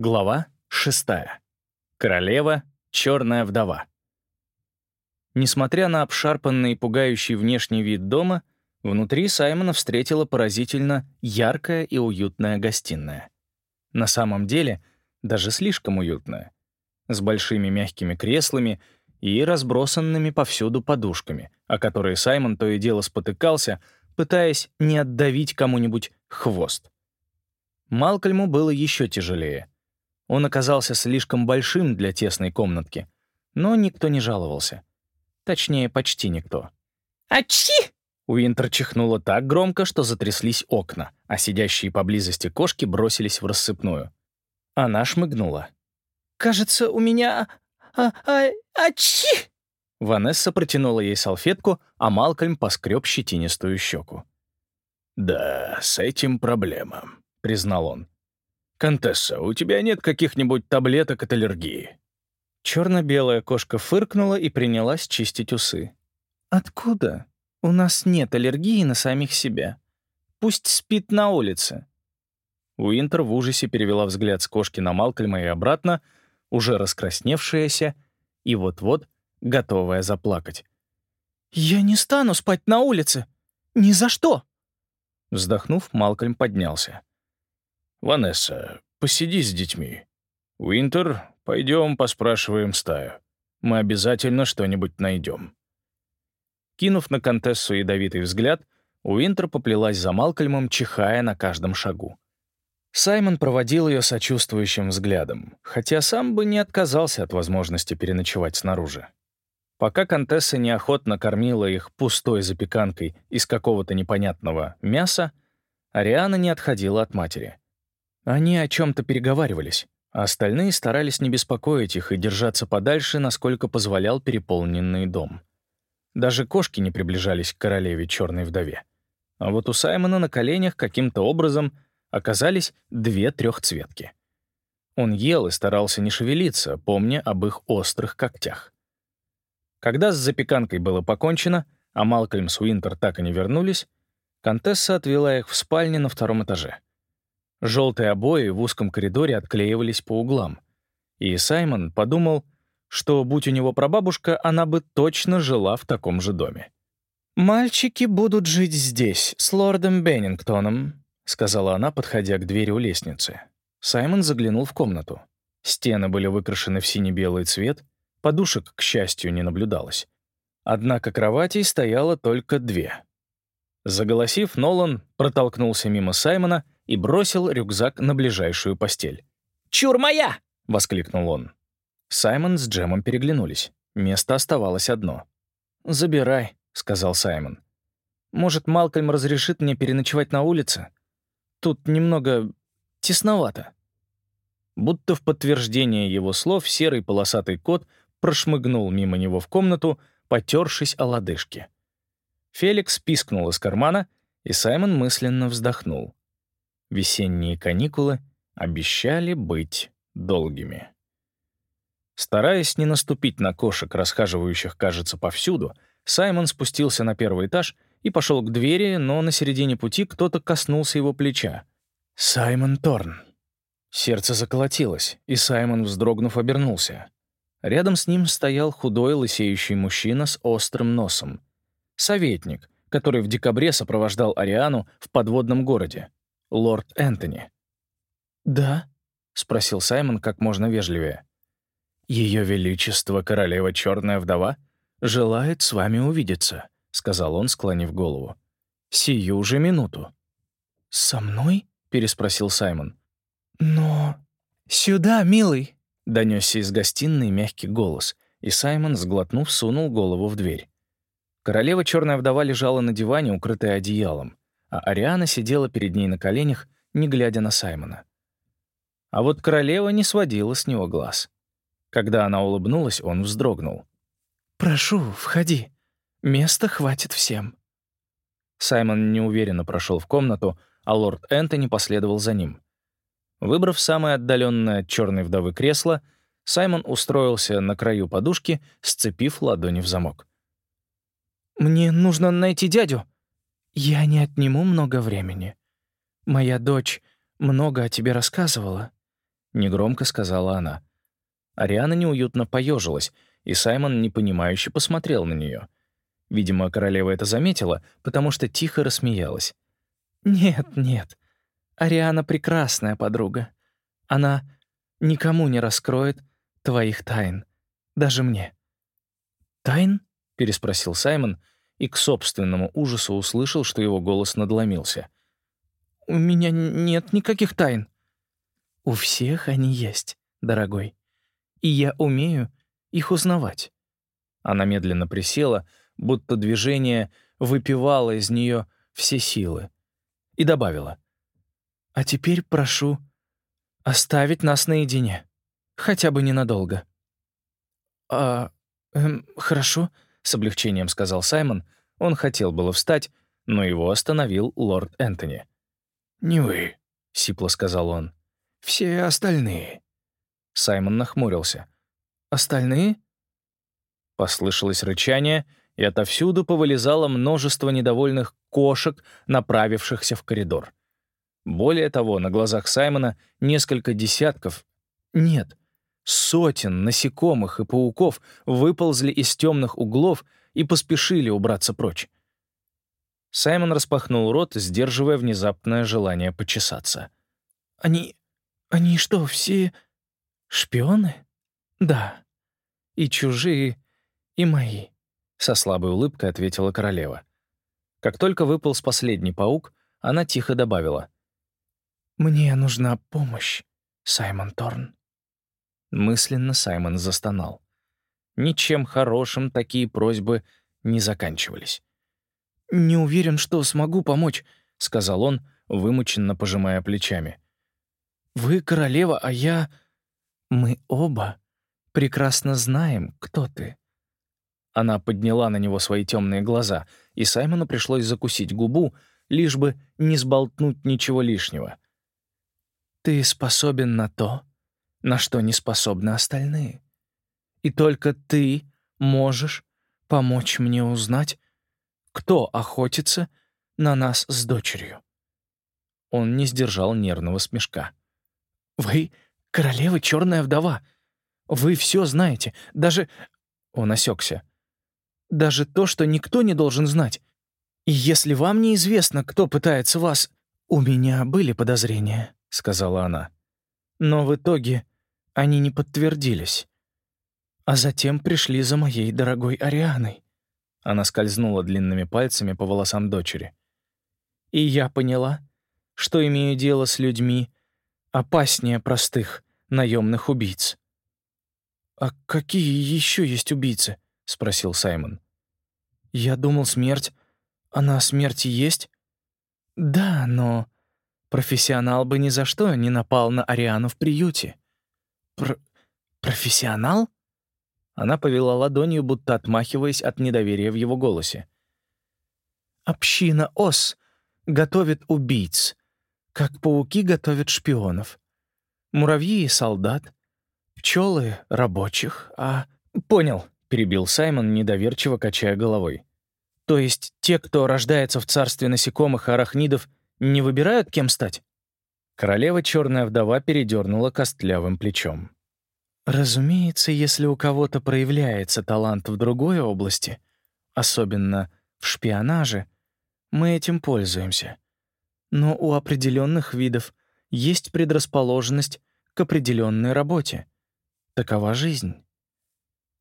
Глава 6. Королева, черная вдова. Несмотря на обшарпанный и пугающий внешний вид дома, внутри Саймона встретила поразительно яркая и уютная гостиная. На самом деле, даже слишком уютная. С большими мягкими креслами и разбросанными повсюду подушками, о которые Саймон то и дело спотыкался, пытаясь не отдавить кому-нибудь хвост. Малкольму было еще тяжелее — он оказался слишком большим для тесной комнатки, но никто не жаловался. Точнее, почти никто. «Ачи!» Уинтер чихнула так громко, что затряслись окна, а сидящие поблизости кошки бросились в рассыпную. Она шмыгнула. «Кажется, у меня... А, а, ачи!» Ванесса протянула ей салфетку, а Малкольм поскреб щетинистую щеку. «Да, с этим проблема», — признал он. «Контесса, у тебя нет каких-нибудь таблеток от аллергии?» Черно-белая кошка фыркнула и принялась чистить усы. «Откуда? У нас нет аллергии на самих себя. Пусть спит на улице». Уинтер в ужасе перевела взгляд с кошки на Малкольма и обратно, уже раскрасневшаяся и вот-вот готовая заплакать. «Я не стану спать на улице! Ни за что!» Вздохнув, Малкольм поднялся. «Ванесса, посиди с детьми. Уинтер, пойдем поспрашиваем стаю. Мы обязательно что-нибудь найдем». Кинув на Контессу ядовитый взгляд, Уинтер поплелась за Малкольмом, чихая на каждом шагу. Саймон проводил ее сочувствующим взглядом, хотя сам бы не отказался от возможности переночевать снаружи. Пока Контесса неохотно кормила их пустой запеканкой из какого-то непонятного мяса, Ариана не отходила от матери. Они о чем-то переговаривались, а остальные старались не беспокоить их и держаться подальше, насколько позволял переполненный дом. Даже кошки не приближались к королеве черной вдове. А вот у Саймона на коленях каким-то образом оказались две трехцветки. Он ел и старался не шевелиться, помня об их острых когтях. Когда с запеканкой было покончено, а Малкольм с Уинтер так и не вернулись, Контесса отвела их в спальне на втором этаже. Желтые обои в узком коридоре отклеивались по углам. И Саймон подумал, что, будь у него прабабушка, она бы точно жила в таком же доме. «Мальчики будут жить здесь, с лордом Беннингтоном», — сказала она, подходя к двери у лестницы. Саймон заглянул в комнату. Стены были выкрашены в сине-белый цвет, подушек, к счастью, не наблюдалось. Однако кроватей стояло только две. Заголосив, Нолан протолкнулся мимо Саймона — и бросил рюкзак на ближайшую постель. «Чур моя!» — воскликнул он. Саймон с Джемом переглянулись. Место оставалось одно. «Забирай», — сказал Саймон. «Может, Малкольм разрешит мне переночевать на улице? Тут немного тесновато». Будто в подтверждение его слов серый полосатый кот прошмыгнул мимо него в комнату, потершись о лодыжке. Феликс пискнул из кармана, и Саймон мысленно вздохнул. Весенние каникулы обещали быть долгими. Стараясь не наступить на кошек, расхаживающих, кажется, повсюду, Саймон спустился на первый этаж и пошел к двери, но на середине пути кто-то коснулся его плеча. «Саймон Торн». Сердце заколотилось, и Саймон, вздрогнув, обернулся. Рядом с ним стоял худой лысеющий мужчина с острым носом. Советник, который в декабре сопровождал Ариану в подводном городе лорд Энтони». «Да?» — спросил Саймон как можно вежливее. «Ее Величество, королева Черная Вдова, желает с вами увидеться», — сказал он, склонив голову. «Сию же минуту». «Со мной?» — переспросил Саймон. «Но... сюда, милый!» — донесся из гостиной мягкий голос, и Саймон, сглотнув, сунул голову в дверь. Королева Черная Вдова лежала на диване, укрытая одеялом а Ариана сидела перед ней на коленях, не глядя на Саймона. А вот королева не сводила с него глаз. Когда она улыбнулась, он вздрогнул. «Прошу, входи. Места хватит всем». Саймон неуверенно прошел в комнату, а лорд Энтони последовал за ним. Выбрав самое отдаленное от черной вдовы кресло, Саймон устроился на краю подушки, сцепив ладони в замок. «Мне нужно найти дядю», «Я не отниму много времени. Моя дочь много о тебе рассказывала. — негромко сказала она. Ариана неуютно поежилась, и Саймон непонимающе посмотрел на нее. Видимо, королева это заметила, потому что тихо рассмеялась. «Нет, нет. Ариана — прекрасная подруга. Она никому не раскроет твоих тайн. Даже мне». «Тайн?» — переспросил Саймон и к собственному ужасу услышал, что его голос надломился. «У меня нет никаких тайн». «У всех они есть, дорогой. И я умею их узнавать». Она медленно присела, будто движение выпивало из нее все силы, и добавила. «А теперь прошу оставить нас наедине, хотя бы ненадолго». «А, эм, хорошо», — с облегчением сказал Саймон. Он хотел было встать, но его остановил лорд Энтони. «Не вы», — сипло сказал он. «Все остальные». Саймон нахмурился. «Остальные?» Послышалось рычание, и отовсюду повылезало множество недовольных кошек, направившихся в коридор. Более того, на глазах Саймона несколько десятков, нет, сотен насекомых и пауков выползли из темных углов и поспешили убраться прочь. Саймон распахнул рот, сдерживая внезапное желание почесаться. «Они... они что, все шпионы?» «Да. И чужие, и мои», — со слабой улыбкой ответила королева. Как только выполз последний паук, она тихо добавила. «Мне нужна помощь, Саймон Торн». Мысленно Саймон застонал. Ничем хорошим такие просьбы не заканчивались. «Не уверен, что смогу помочь», — сказал он, вымученно пожимая плечами. «Вы королева, а я...» «Мы оба прекрасно знаем, кто ты». Она подняла на него свои темные глаза, и Саймону пришлось закусить губу, лишь бы не сболтнуть ничего лишнего. «Ты способен на то, на что не способны остальные. И только ты можешь помочь мне узнать, кто охотится на нас с дочерью». Он не сдержал нервного смешка. «Вы — королева черная вдова. Вы все знаете, даже...» Он осекся. «Даже то, что никто не должен знать. И если вам неизвестно, кто пытается вас...» «У меня были подозрения», — сказала она. «Но в итоге они не подтвердились. А затем пришли за моей дорогой Арианой». Она скользнула длинными пальцами по волосам дочери. «И я поняла, что имею дело с людьми опаснее простых наемных убийц». «А какие еще есть убийцы?» — спросил Саймон. «Я думал, смерть. Она смерти есть?» «Да, но профессионал бы ни за что не напал на Ариану в приюте». «Пр... профессионал?» Она повела ладонью, будто отмахиваясь от недоверия в его голосе. «Община ОС готовит убийц, как пауки готовят шпионов. Муравьи — солдат, пчелы — рабочих, а...» «Понял», — перебил Саймон, недоверчиво качая головой. «То есть те, кто рождается в царстве насекомых и арахнидов, не выбирают, кем стать?» Королева Черная Вдова передернула костлявым плечом. Разумеется, если у кого-то проявляется талант в другой области, особенно в шпионаже, мы этим пользуемся. Но у определенных видов есть предрасположенность к определенной работе. Такова жизнь.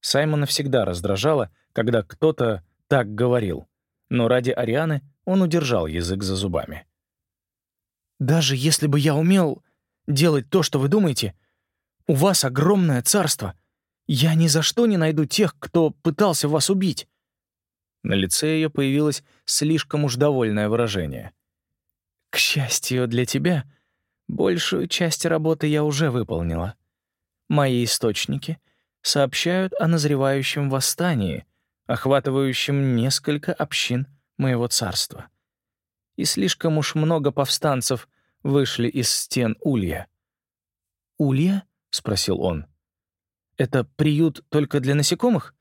Саймона всегда раздражало, когда кто-то так говорил, но ради Арианы он удержал язык за зубами. «Даже если бы я умел делать то, что вы думаете, у вас огромное царство. Я ни за что не найду тех, кто пытался вас убить». На лице ее появилось слишком уж довольное выражение. «К счастью для тебя, большую часть работы я уже выполнила. Мои источники сообщают о назревающем восстании, охватывающем несколько общин моего царства. И слишком уж много повстанцев вышли из стен Улья». «Улья?» — спросил он. «Это приют только для насекомых?»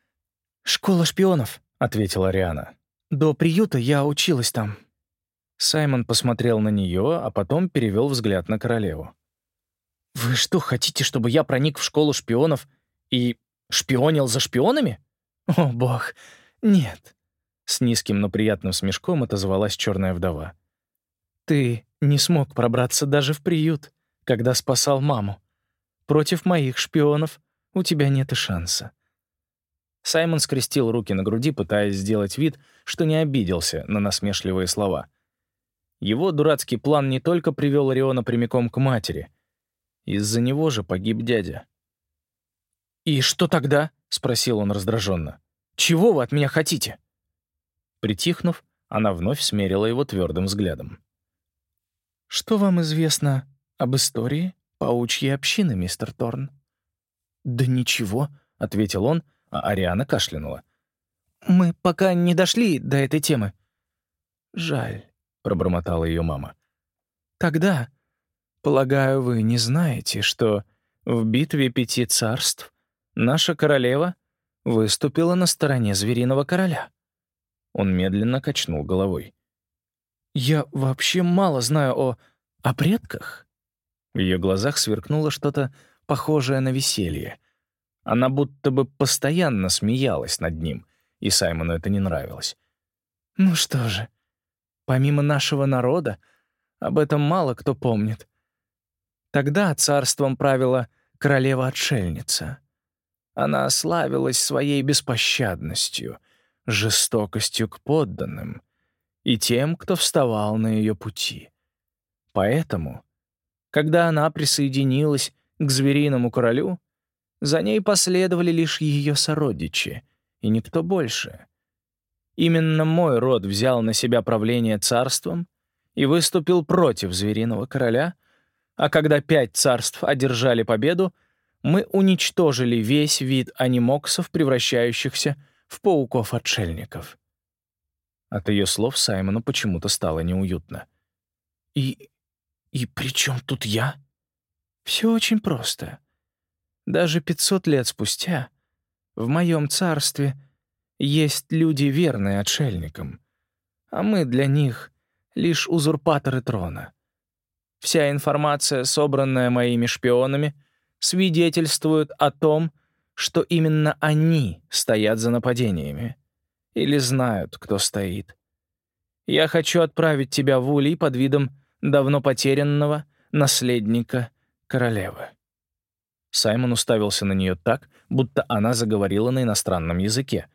«Школа шпионов», — ответила Ариана. «До приюта я училась там». Саймон посмотрел на нее, а потом перевел взгляд на королеву. Вы что, хотите, чтобы я проник в школу шпионов и шпионил за шпионами? О, бог, нет. С низким, но приятным смешком отозвалась черная вдова. Ты не смог пробраться даже в приют, когда спасал маму. Против моих шпионов у тебя нет и шанса. Саймон скрестил руки на груди, пытаясь сделать вид, что не обиделся на насмешливые слова. Его дурацкий план не только привел Ориона прямиком к матери. Из-за него же погиб дядя. «И что тогда?» — спросил он раздраженно. «Чего вы от меня хотите?» Притихнув, она вновь смерила его твердым взглядом. «Что вам известно об истории паучьей общины, мистер Торн?» «Да ничего», — ответил он, а Ариана кашлянула. «Мы пока не дошли до этой темы». «Жаль», — пробормотала ее мама. «Тогда, полагаю, вы не знаете, что в битве пяти царств наша королева выступила на стороне звериного короля». Он медленно качнул головой. «Я вообще мало знаю о... о предках». В ее глазах сверкнуло что-то похожее на веселье. Она будто бы постоянно смеялась над ним, и Саймону это не нравилось. «Ну что же, помимо нашего народа, об этом мало кто помнит. Тогда царством правила королева-отшельница. Она славилась своей беспощадностью, жестокостью к подданным и тем, кто вставал на ее пути. Поэтому, когда она присоединилась к звериному королю, за ней последовали лишь ее сородичи, и никто больше. Именно мой род взял на себя правление царством и выступил против звериного короля, а когда пять царств одержали победу, мы уничтожили весь вид анимоксов, превращающихся в пауков-отшельников. От ее слов Саймону почему-то стало неуютно. «И... и при чем тут я?» «Все очень просто. Даже 500 лет спустя в моем царстве есть люди, верные отшельникам, а мы для них лишь узурпаторы трона. Вся информация, собранная моими шпионами, свидетельствует о том, что именно они стоят за нападениями или знают, кто стоит. Я хочу отправить тебя в Улей под видом давно потерянного наследника королевы. Саймон уставился на нее так, будто она заговорила на иностранном языке.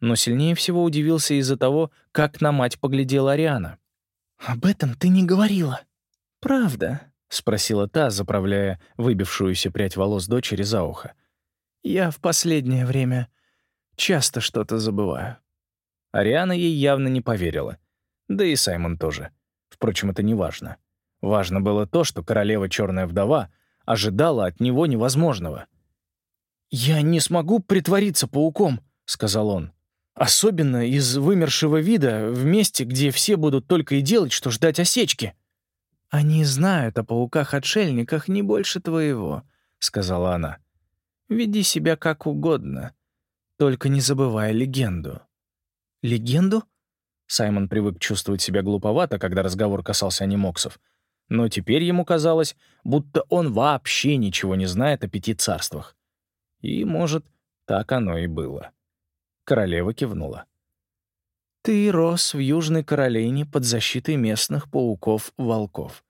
Но сильнее всего удивился из-за того, как на мать поглядела Ариана. «Об этом ты не говорила». «Правда?» — спросила та, заправляя выбившуюся прядь волос дочери за ухо. «Я в последнее время часто что-то забываю». Ариана ей явно не поверила. Да и Саймон тоже. Впрочем, это не важно. Важно было то, что королева Черная Вдова — ожидала от него невозможного. «Я не смогу притвориться пауком», — сказал он. «Особенно из вымершего вида, в месте, где все будут только и делать, что ждать осечки». «Они знают о пауках-отшельниках не больше твоего», — сказала она. «Веди себя как угодно, только не забывай легенду». «Легенду?» Саймон привык чувствовать себя глуповато, когда разговор касался анимоксов — но теперь ему казалось, будто он вообще ничего не знает о пяти царствах. И, может, так оно и было. Королева кивнула. «Ты рос в Южной Каролине под защитой местных пауков-волков.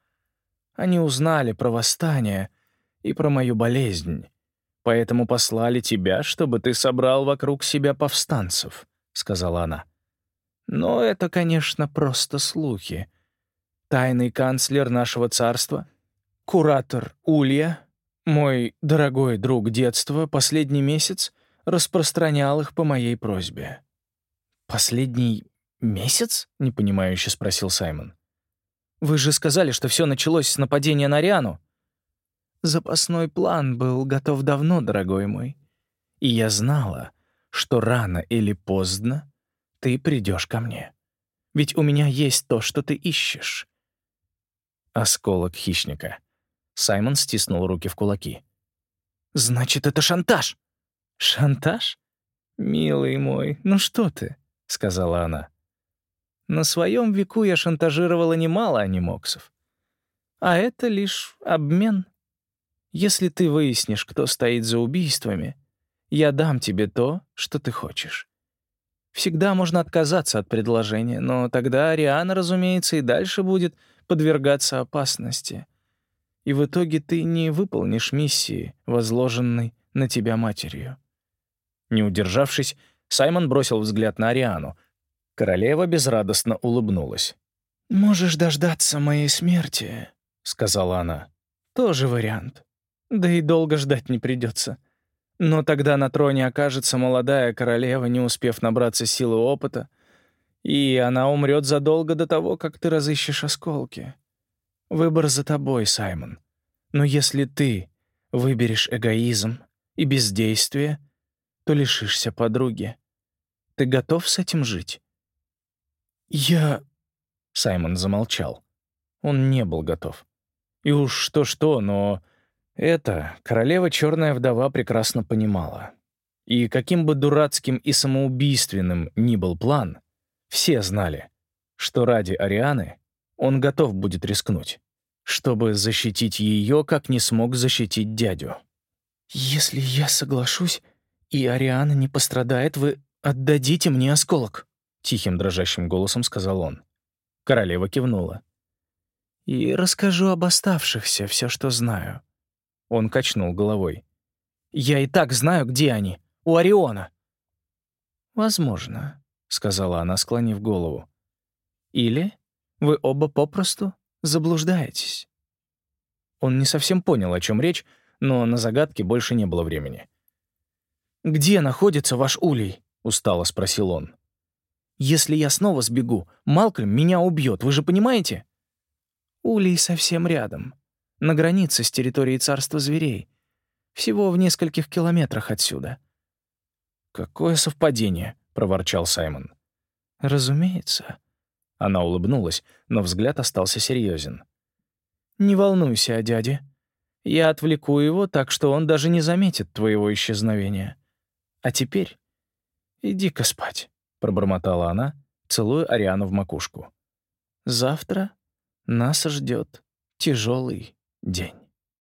Они узнали про восстание и про мою болезнь, поэтому послали тебя, чтобы ты собрал вокруг себя повстанцев», — сказала она. «Но это, конечно, просто слухи тайный канцлер нашего царства, куратор Улья, мой дорогой друг детства, последний месяц распространял их по моей просьбе». «Последний месяц?» — непонимающе спросил Саймон. «Вы же сказали, что все началось с нападения на Риану». «Запасной план был готов давно, дорогой мой. И я знала, что рано или поздно ты придешь ко мне. Ведь у меня есть то, что ты ищешь. Осколок хищника. Саймон стиснул руки в кулаки. «Значит, это шантаж!» «Шантаж? Милый мой, ну что ты?» — сказала она. «На своем веку я шантажировала немало анимоксов. А это лишь обмен. Если ты выяснишь, кто стоит за убийствами, я дам тебе то, что ты хочешь. Всегда можно отказаться от предложения, но тогда Ариана, разумеется, и дальше будет подвергаться опасности. И в итоге ты не выполнишь миссии, возложенной на тебя матерью. Не удержавшись, Саймон бросил взгляд на Ариану. Королева безрадостно улыбнулась. «Можешь дождаться моей смерти», — сказала она. «Тоже вариант. Да и долго ждать не придется. Но тогда на троне окажется молодая королева, не успев набраться силы опыта, и она умрет задолго до того, как ты разыщешь осколки. Выбор за тобой, Саймон. Но если ты выберешь эгоизм и бездействие, то лишишься подруги. Ты готов с этим жить? Я... Саймон замолчал. Он не был готов. И уж что-что, но это королева Черная Вдова прекрасно понимала. И каким бы дурацким и самоубийственным ни был план, все знали, что ради Арианы он готов будет рискнуть, чтобы защитить ее, как не смог защитить дядю. «Если я соглашусь, и Ариана не пострадает, вы отдадите мне осколок», — тихим дрожащим голосом сказал он. Королева кивнула. «И расскажу об оставшихся все, что знаю. Он качнул головой. «Я и так знаю, где они. У Ориона». «Возможно», — сказала она, склонив голову. «Или вы оба попросту заблуждаетесь». Он не совсем понял, о чем речь, но на загадки больше не было времени. «Где находится ваш улей?» — устало спросил он. «Если я снова сбегу, Малкольм меня убьет, вы же понимаете?» «Улей совсем рядом на границе с территорией царства зверей, всего в нескольких километрах отсюда. «Какое совпадение», — проворчал Саймон. «Разумеется». Она улыбнулась, но взгляд остался серьезен. «Не волнуйся о дяде. Я отвлеку его так, что он даже не заметит твоего исчезновения. А теперь иди-ка спать», — пробормотала она, целуя Ариану в макушку. «Завтра нас ждет тяжелый день.